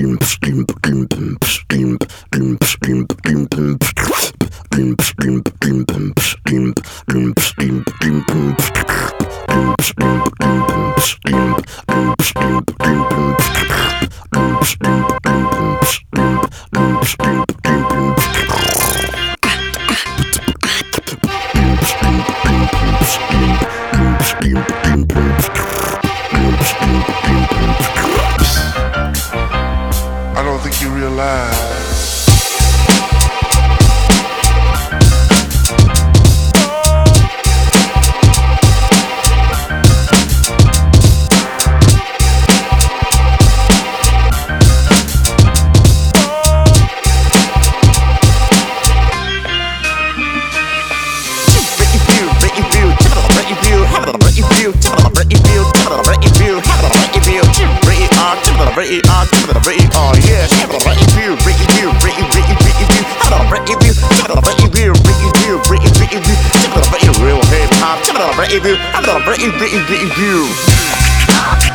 Boom, boom, boom. realize I'm gonna break it all, yeah. Break it, break it, break it, real.